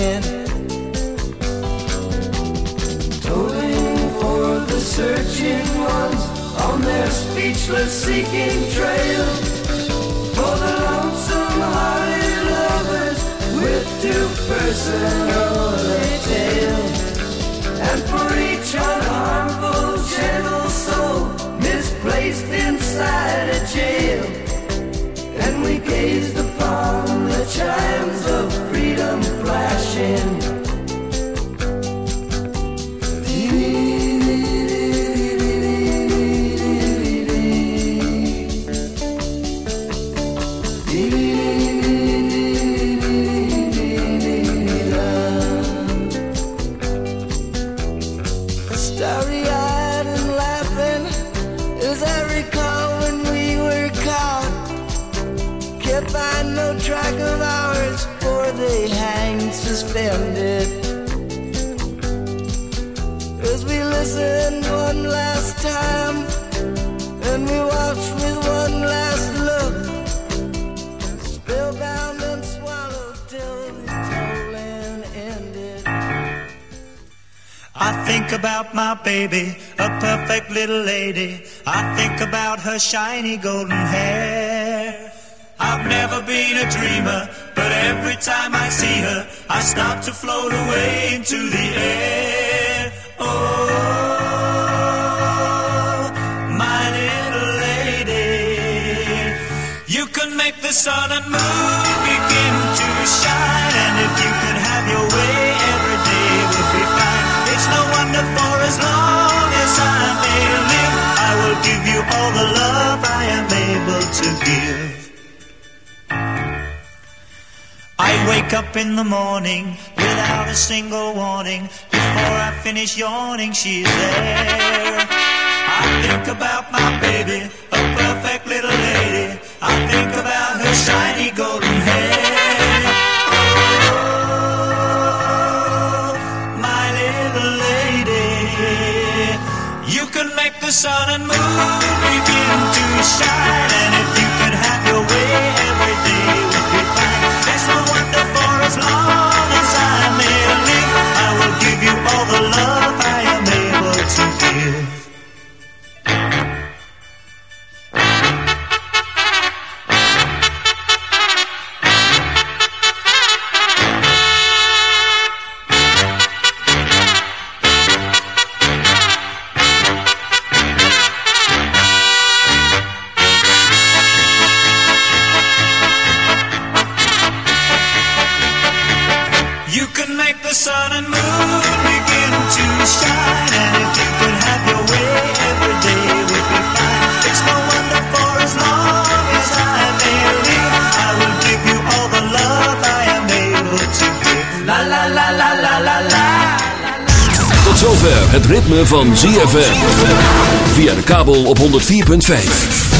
drifting. Towing for the searching ones on their speechless seeking trail. Hang suspended. As we listened one last time, and we watched with one last look, spellbound and swallowed till the tolling ended. I think about my baby, a perfect little lady. I think about her shiny golden hair. I've never been a dreamer, but every time I see her, I start to float away into the air. Oh, my little lady. You can make the sun and moon begin to shine, and if you could have your way, every day would be fine. It's no wonder for as long as I may live, I will give you all the love I am able to give. I wake up in the morning without a single warning. Before I finish yawning, she's there. I think about my baby, a perfect little lady. I think about her shiny golden hair. Oh, my little lady. You can make the sun and moon begin to shine, sun and moon begin to shine, and if you could have your way, every day would be fine. It's no wonder for as long as I may live, I will give you all the love I am able to give. La la la la la la la. Tot zover het ritme van ZFM. Via de kabel op 104.5.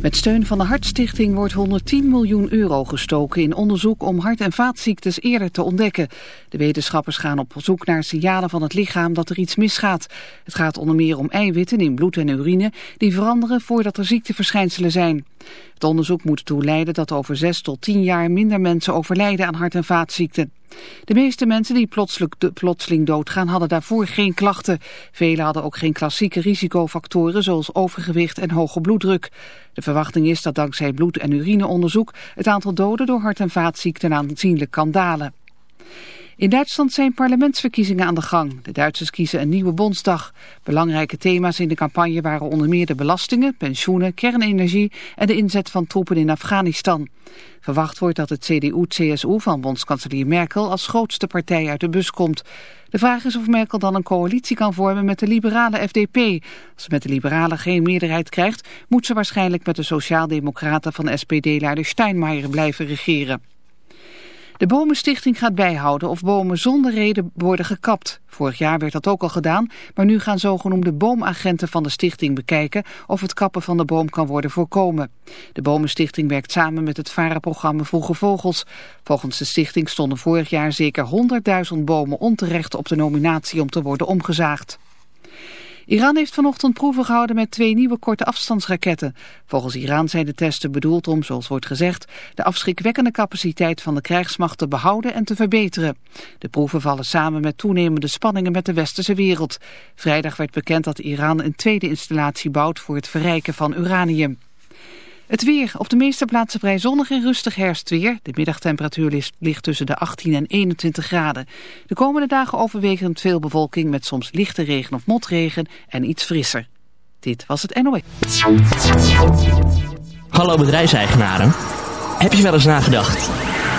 Met steun van de Hartstichting wordt 110 miljoen euro gestoken in onderzoek om hart- en vaatziektes eerder te ontdekken. De wetenschappers gaan op zoek naar signalen van het lichaam dat er iets misgaat. Het gaat onder meer om eiwitten in bloed en urine die veranderen voordat er ziekteverschijnselen zijn. Het onderzoek moet ertoe leiden dat over 6 tot 10 jaar minder mensen overlijden aan hart- en vaatziekten. De meeste mensen die plotseling, doodgaan hadden daarvoor geen klachten. Velen hadden ook geen klassieke risicofactoren zoals overgewicht en hoge bloeddruk. De verwachting is dat dankzij bloed- en urineonderzoek het aantal doden door hart- en vaatziekten aanzienlijk kan dalen. In Duitsland zijn parlementsverkiezingen aan de gang. De Duitsers kiezen een nieuwe bondsdag. Belangrijke thema's in de campagne waren onder meer de belastingen, pensioenen, kernenergie en de inzet van troepen in Afghanistan. Verwacht wordt dat het CDU-CSU van bondskanselier Merkel als grootste partij uit de bus komt. De vraag is of Merkel dan een coalitie kan vormen met de liberale FDP. Als ze met de liberalen geen meerderheid krijgt, moet ze waarschijnlijk met de sociaaldemocraten van SPD-leider Steinmeier blijven regeren. De Bomenstichting gaat bijhouden of bomen zonder reden worden gekapt. Vorig jaar werd dat ook al gedaan, maar nu gaan zogenoemde boomagenten van de stichting bekijken of het kappen van de boom kan worden voorkomen. De Bomenstichting werkt samen met het VARA-programma Vogels. Volgens de stichting stonden vorig jaar zeker 100.000 bomen onterecht op de nominatie om te worden omgezaagd. Iran heeft vanochtend proeven gehouden met twee nieuwe korte afstandsraketten. Volgens Iran zijn de testen bedoeld om, zoals wordt gezegd, de afschrikwekkende capaciteit van de krijgsmacht te behouden en te verbeteren. De proeven vallen samen met toenemende spanningen met de westerse wereld. Vrijdag werd bekend dat Iran een tweede installatie bouwt voor het verrijken van uranium. Het weer. Op de meeste plaatsen vrij zonnig en rustig herfstweer. De middagtemperatuur ligt tussen de 18 en 21 graden. De komende dagen overwegend veel bewolking met soms lichte regen of motregen en iets frisser. Dit was het NOE. Hallo bedrijfseigenaren. Heb je wel eens nagedacht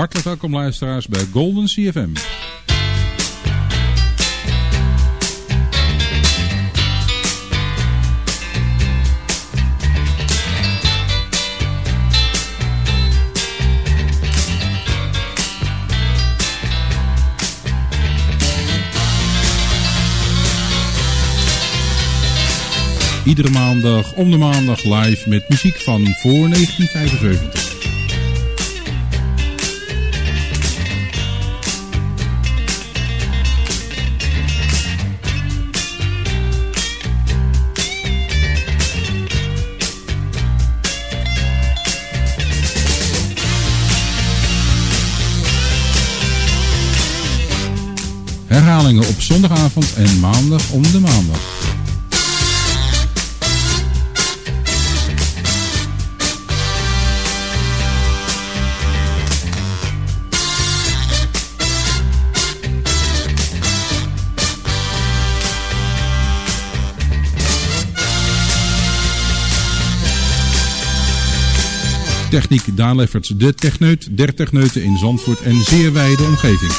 Hartelijk welkom luisteraars bij Golden CFM. Iedere maandag om de maandag live met muziek van voor 1975. Herhalingen op zondagavond en maandag om de maandag. Techniek Daan de techneut, der techneuten in Zandvoort en zeer wijde omgeving.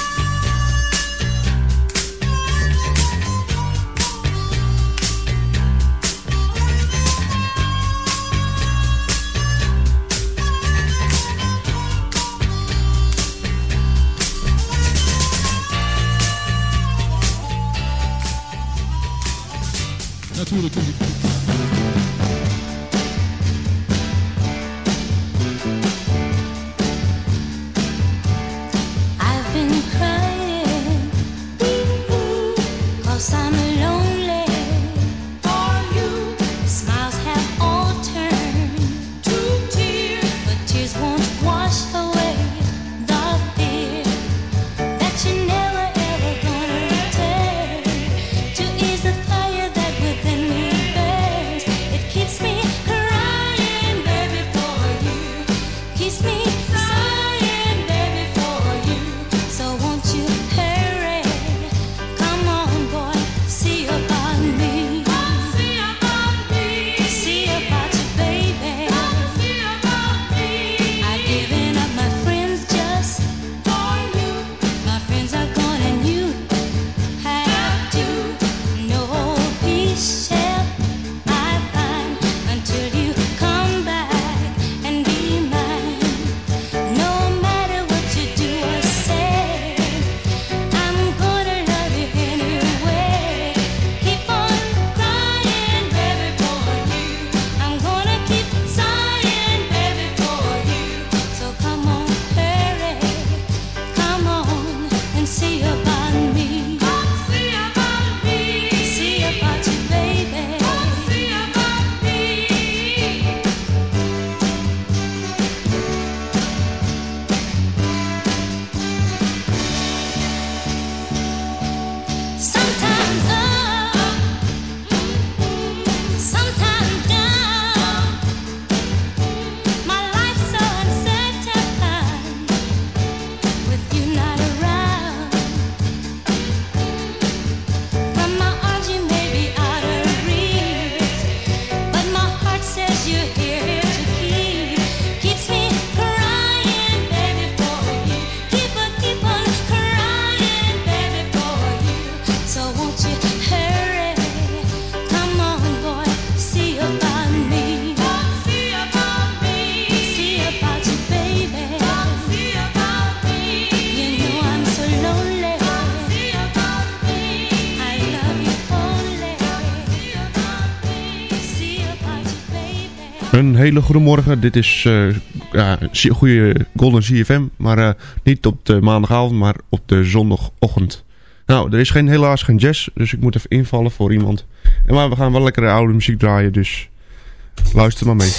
Hele goede morgen. Dit is uh, ja, goede Golden CFM. Maar uh, niet op de maandagavond, maar op de zondagochtend. Nou, er is geen, helaas geen jazz. Dus ik moet even invallen voor iemand. En maar we gaan wel lekkere oude muziek draaien. Dus luister maar mee.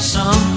some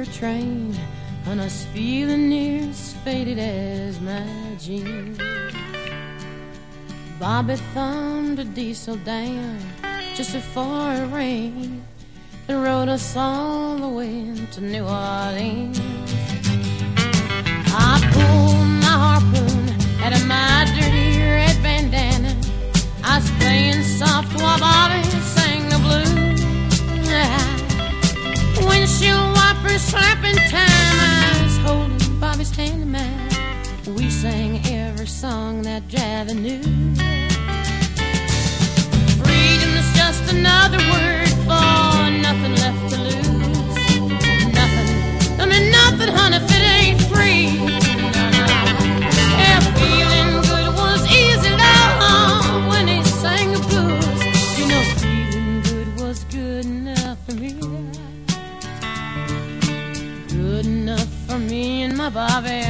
a train, and us feeling near as faded as my jeans. Bobby thumbed a diesel down just before it rained and rode us all the way to New Orleans. I pulled my harpoon out of my dirty red bandana. I was playing soft while Bobby sang the blues. Windshield wipers slapping time. I was holding Bobby's hand in mine. We sang every song that Javi knew. Freedom's just another word for nothing left to lose. Nothing, I mean nothing, honey, me and my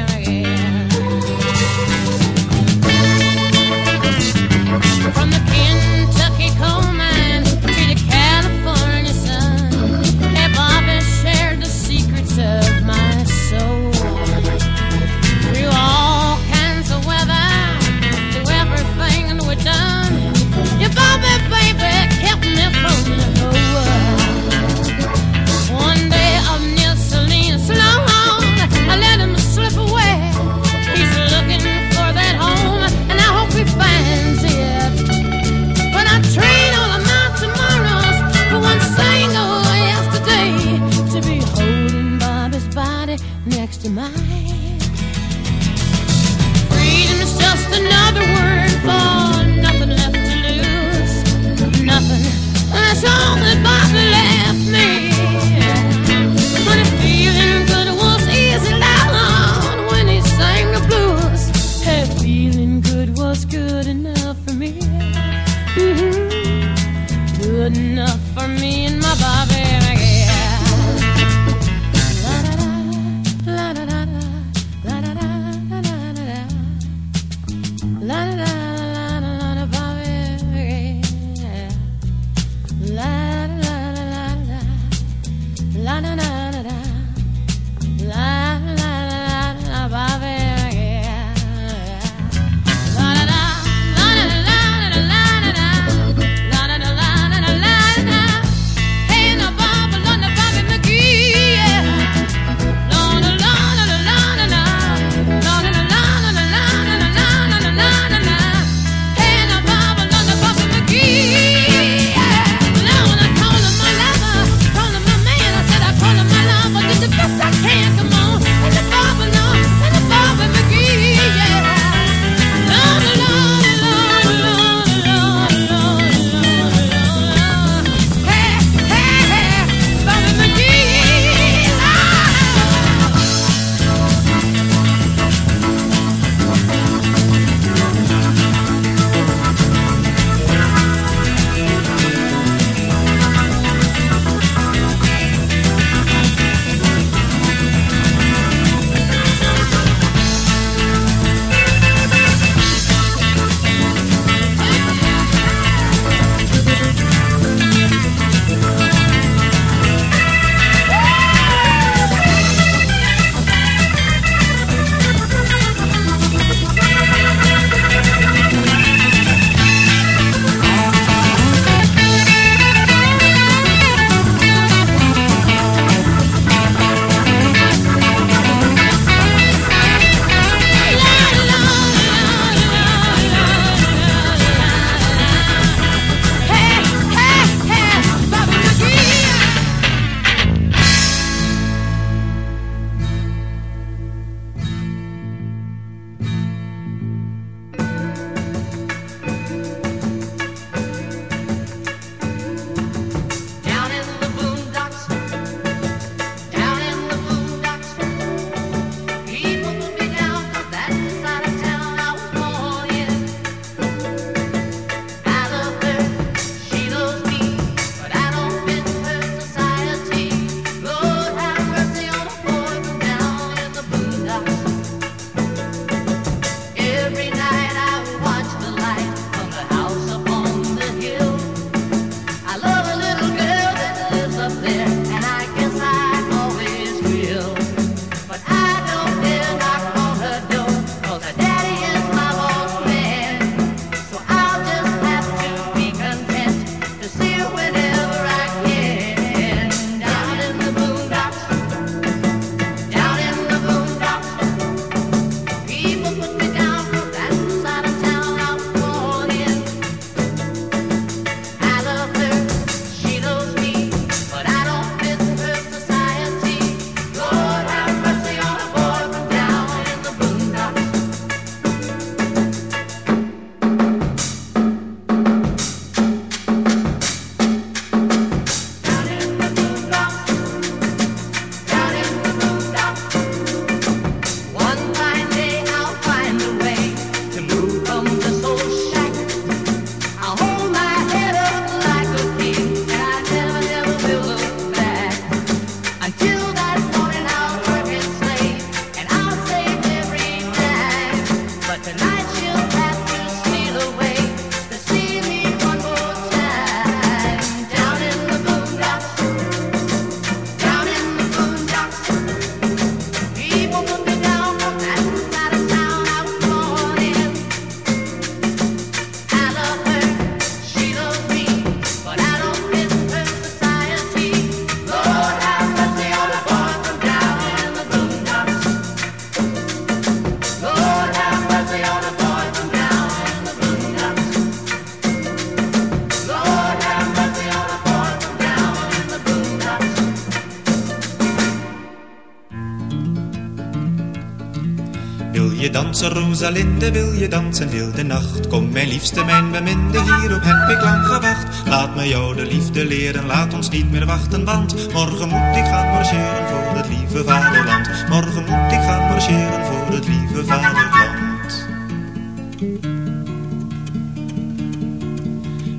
Rosalinde, wil je dansen heel de nacht? Kom, mijn liefste, mijn beminde, hierop heb ik lang gewacht. Laat me jou de liefde leren, laat ons niet meer wachten, want morgen moet ik gaan marcheren voor het lieve vaderland. Morgen moet ik gaan marcheren voor het lieve vaderland.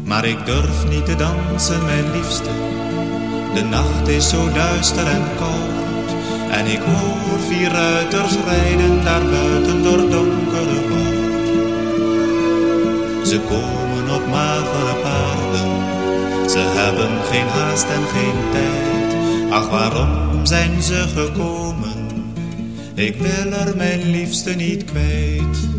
Maar ik durf niet te dansen, mijn liefste. De nacht is zo duister en koud. En ik hoor vier ruiters rijden daar Ze komen op magere paarden. Ze hebben geen haast en geen tijd. Ach, waarom zijn ze gekomen? Ik wil er mijn liefste niet kwijt.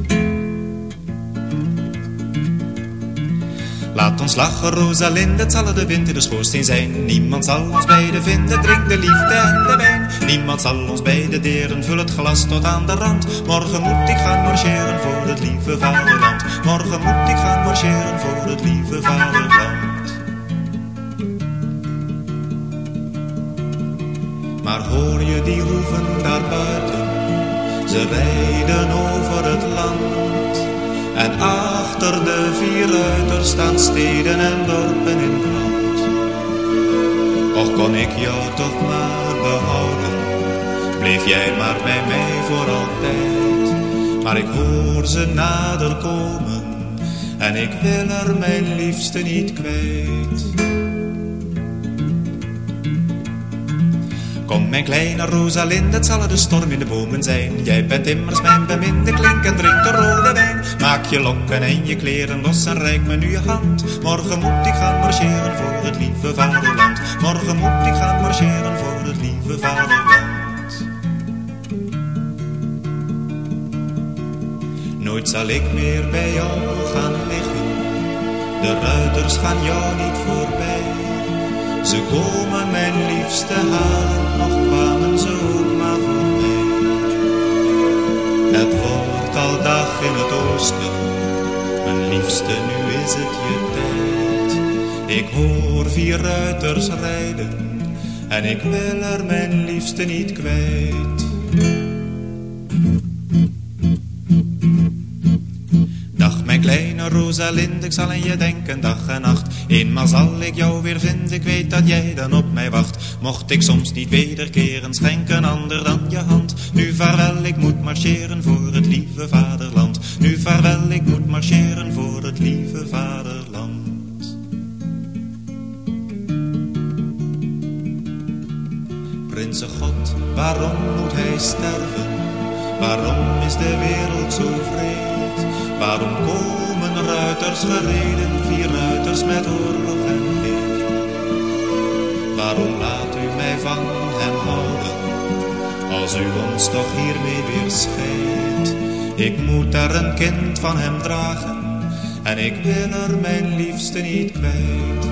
Laat ons lachen, Rosalinde, het zal de wind in de schoorsteen zijn. Niemand zal ons beiden vinden, drink de liefde en de wijn. Niemand zal ons beiden deren, vul het glas tot aan de rand. Morgen moet ik gaan marcheren voor het lieve vaderland. Morgen moet ik gaan marcheren voor het lieve vaderland. Maar hoor je die hoeven daar buiten? Ze rijden over het land. En achter de vier ruiters staan steden en dorpen in brand. Och kon ik jou toch maar behouden, bleef jij maar bij mij voor altijd. Maar ik hoor ze nader komen, en ik wil er mijn liefste niet kwijt. Kom mijn kleine Rosalinde, het zal de storm in de bomen zijn. Jij bent immers mijn beminde, klink en drink de rode wijn. Maak je lokken en je kleren los en reik me nu je hand. Morgen moet ik gaan marcheren voor het lieve vaderland. Morgen moet ik gaan marcheren voor het lieve vaderland. Nooit zal ik meer bij jou gaan liggen. De ruiters gaan jou niet voorbij. Ze komen mijn liefste halen, nog kwamen ze ook maar voor mij. Het wordt al dag in het oosten, mijn liefste, nu is het je tijd. Ik hoor vier ruiters rijden, en ik wil er mijn liefste niet kwijt. Kleine Rosalinde, ik zal aan je denken dag en nacht. Eenmaal zal ik jou weer vinden, ik weet dat jij dan op mij wacht. Mocht ik soms niet wederkeren, schenk een ander dan je hand. Nu vaarwel, ik moet marcheren voor het lieve vaderland. Nu vaarwel, ik moet marcheren voor het lieve vaderland. Prinsen God, waarom moet hij sterven? Waarom is de wereld zo vreed? Waarom komen ruiters gereden, vier ruiters met oorlog en leed? Waarom laat u mij van hem houden, als u ons toch hiermee weer scheidt? Ik moet daar een kind van hem dragen, en ik wil er mijn liefste niet kwijt.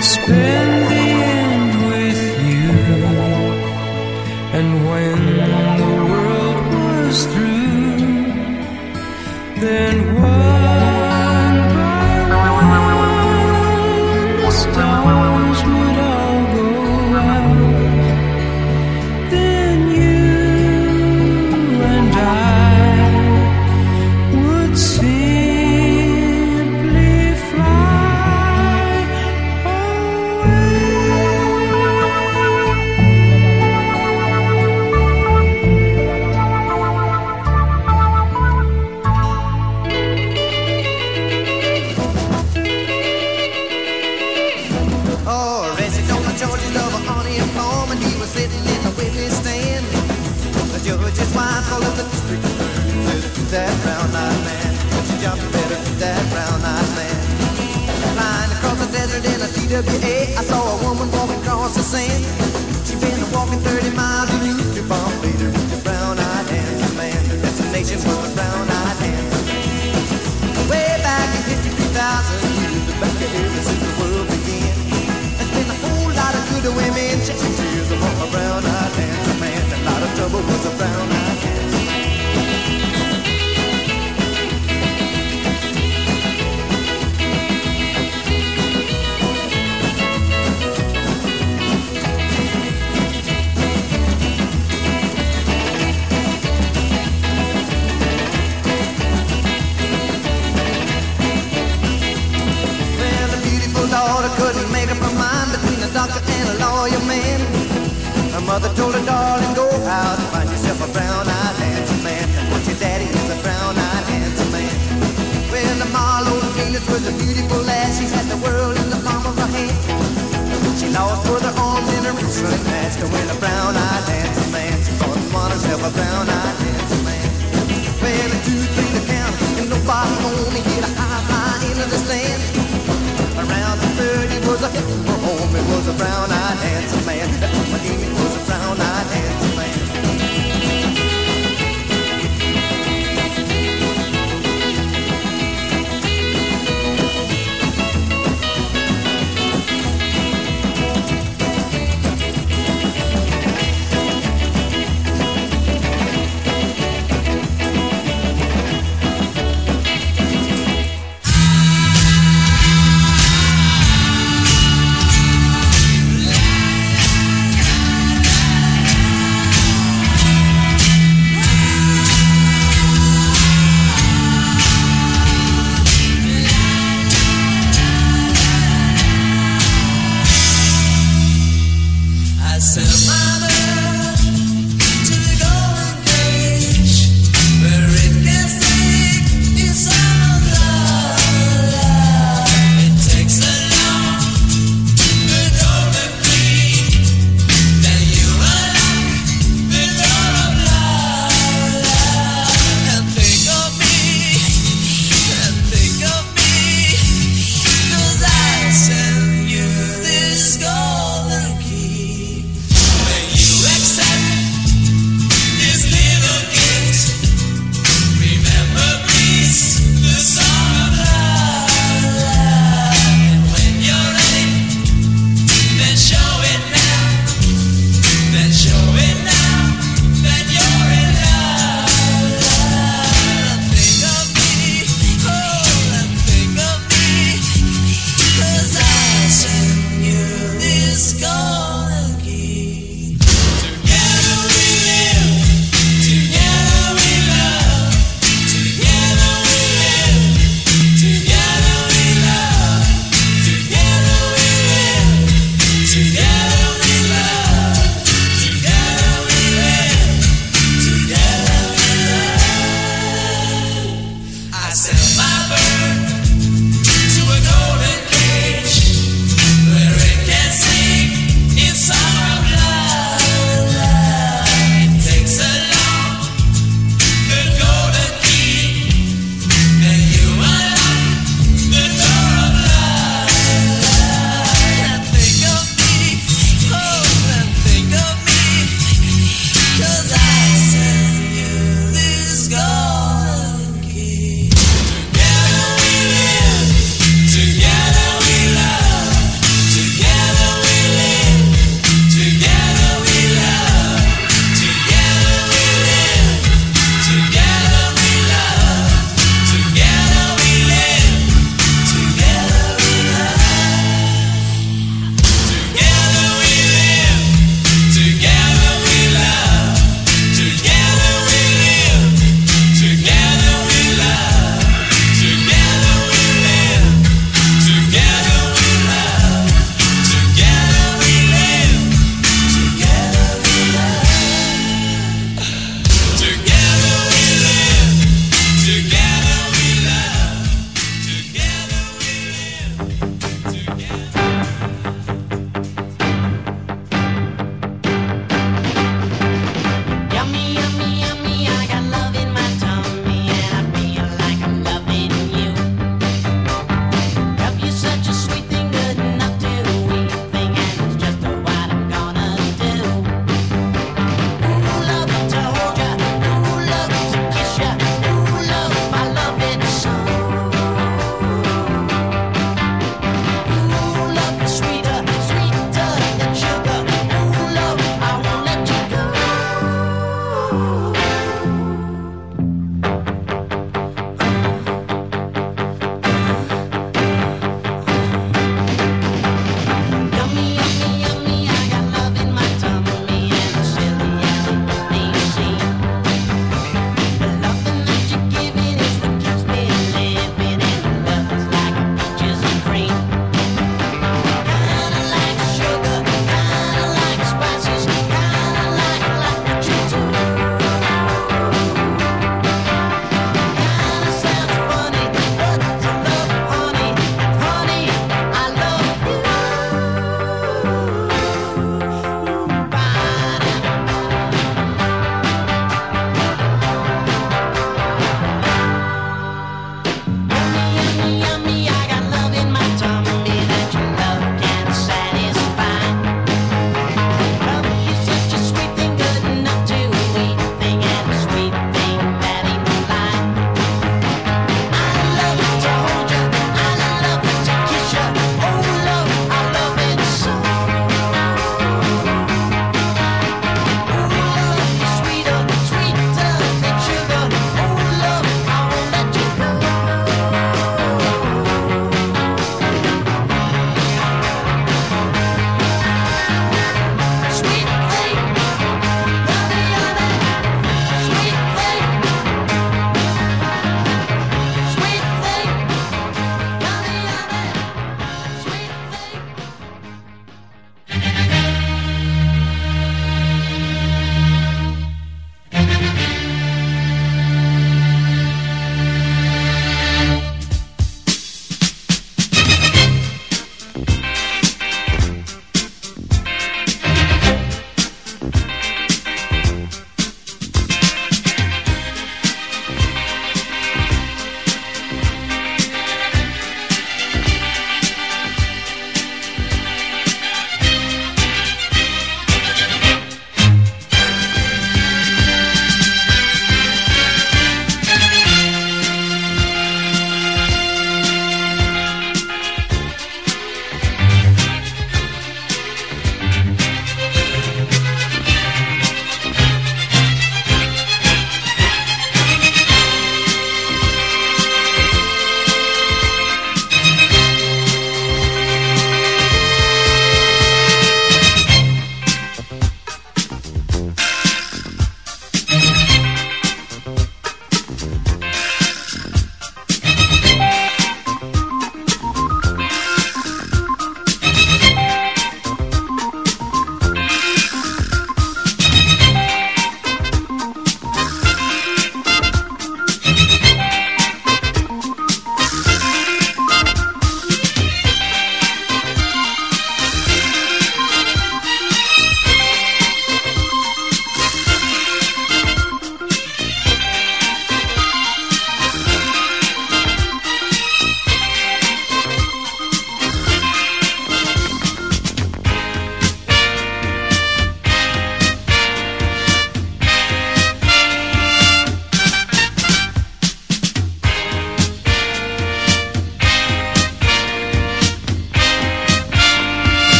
Spend across the sand. She'd been walking 30 miles and used to bomb later with the brown-eyed handsome man. Her destination was the brown-eyed handsome man. Way back in 53,000 years, the back of ever since the world began. There's been a whole lot of good women shedding tears among a brown-eyed handsome man. A lot of trouble was a brown-eyed mother told her, darling, go out and find yourself a brown-eyed handsome man. What your daddy is, a brown-eyed handsome man. Well, the Marlowe Venus was a beautiful lass. She had the world in the palm of her hand. She lost both her arms in a wrestling match to win a brown-eyed handsome man. She thought upon herself a brown-eyed handsome man. Well, a two, three to count, and nobody only get a high fly into the stand. He was a hit for home. It was a brown-eyed handsome man. That was my game. It was a brown-eyed handsome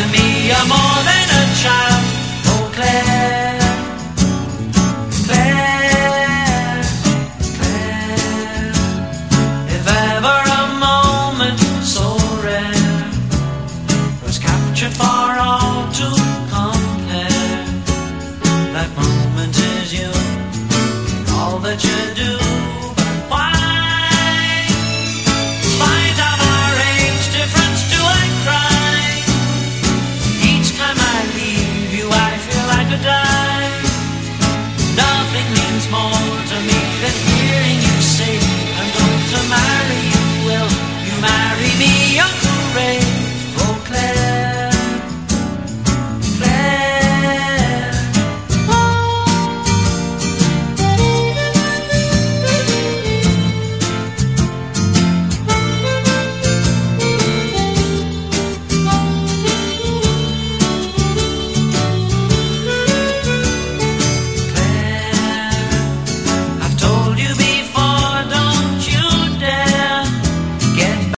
to me, you're more than a child.